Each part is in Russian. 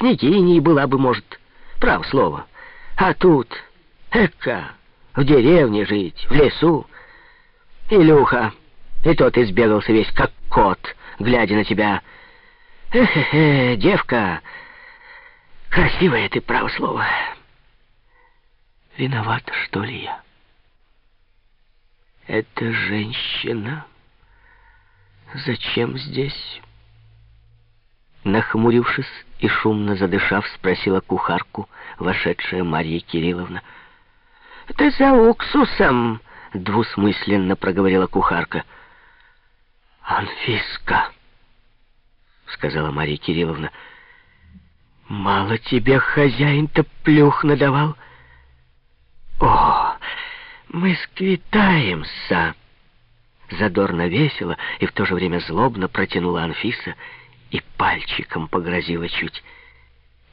княгиней была бы, может, прав слово. А тут, эка, в деревне жить, в лесу. Илюха, и тот избегался весь как кот, глядя на тебя. Эхе-хе, девка, красивая ты, право слово. Виновата, что ли я? Эта женщина зачем здесь? Нахмурившись и шумно задышав, спросила кухарку, вошедшая Марья Кирилловна. «Это за уксусом!» — двусмысленно проговорила кухарка. «Анфиска!» — сказала Марья Кирилловна. «Мало тебе хозяин-то плюх надавал?» «О, мы сквитаемся!» Задорно весело и в то же время злобно протянула Анфиса и пальчиком погрозила чуть.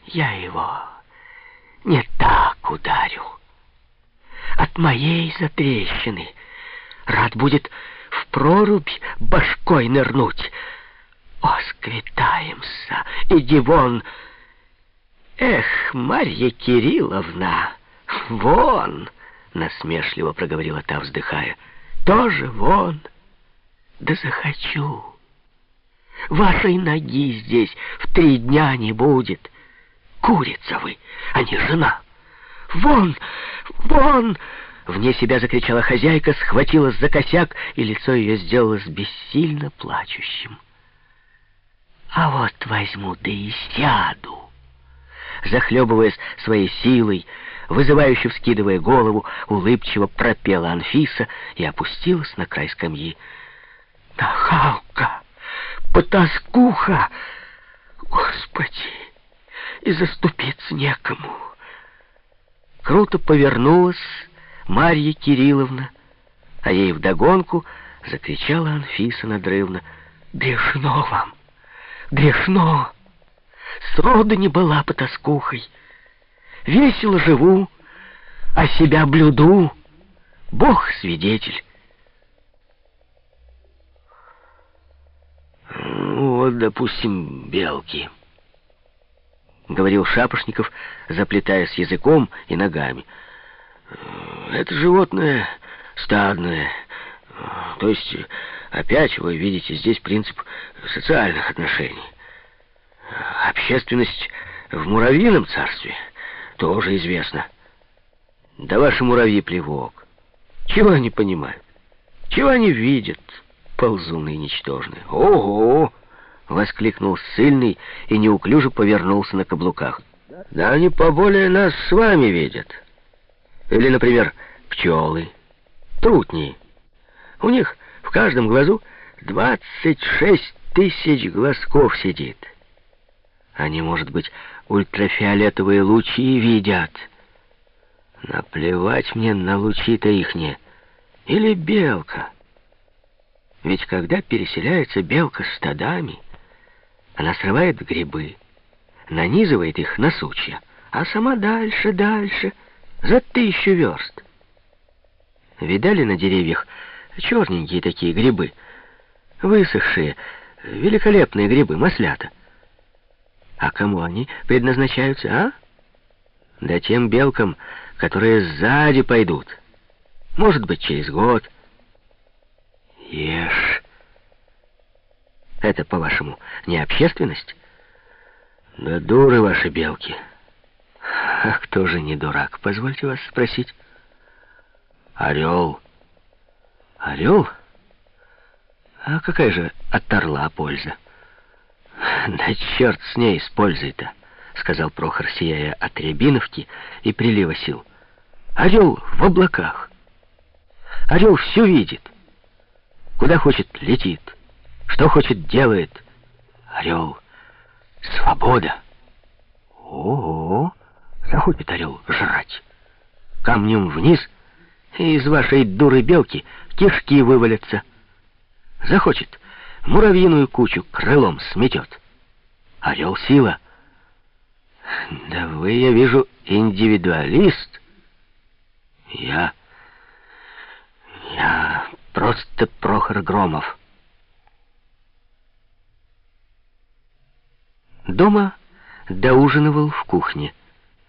«Я его не так ударю. От моей затрещины рад будет в прорубь башкой нырнуть. О, сквитаемся, иди вон!» «Эх, Марья Кирилловна, вон!» — насмешливо проговорила та, вздыхая. «Тоже вон! Да захочу! Вашей ноги здесь в три дня не будет! Курица вы, а не жена! Вон! Вон!» Вне себя закричала хозяйка, схватилась за косяк, и лицо ее сделалось бессильно плачущим. «А вот возьму, да и сяду!» Захлебываясь своей силой, вызывающе вскидывая голову, улыбчиво пропела Анфиса и опустилась на край скамьи. «Нахалка! Потаскуха! Господи! И заступиться некому!» Круто повернулась Марья Кирилловна, а ей вдогонку закричала Анфиса надрывно. «Грешно вам! Грешно! Сроду не была потаскухой!» Весело живу, а себя блюду. Бог свидетель. Вот, допустим, белки, — говорил Шапошников, заплетаясь языком и ногами. Это животное стадное. То есть, опять вы видите здесь принцип социальных отношений. Общественность в муравьином царстве — тоже известно. Да ваши муравьи плевок. Чего они понимают? Чего они видят? Ползуны ничтожные. Ого! Воскликнул сильный и неуклюже повернулся на каблуках. Да они поболее нас с вами видят. Или, например, пчелы, трутни. У них в каждом глазу 26 тысяч глазков сидит. Они, может быть, ультрафиолетовые лучи видят. Наплевать мне на лучи-то ихние. Или белка. Ведь когда переселяется белка стадами, она срывает грибы, нанизывает их на сучья, а сама дальше, дальше, за тысячу верст. Видали на деревьях черненькие такие грибы, высохшие, великолепные грибы, маслята? А кому они предназначаются, а? Да тем белкам, которые сзади пойдут. Может быть, через год. Ешь. Это, по-вашему, не общественность? Да дуры ваши белки. А кто же не дурак, позвольте вас спросить? Орел. Орел? А какая же от орла польза? «Да черт с ней, с пользой-то!» — сказал Прохор, сияя от Рябиновки и прилива сил. «Орел в облаках. Орел все видит. Куда хочет, летит. Что хочет, делает. Орел — свобода. Ого! Захочет орел жрать. Камнем вниз, и из вашей дуры белки кишки вывалятся. Захочет — муравьиную кучу крылом сметет. Орел сила. Да вы, я вижу, индивидуалист. Я... Я просто Прохор Громов. Дома доужинывал в кухне.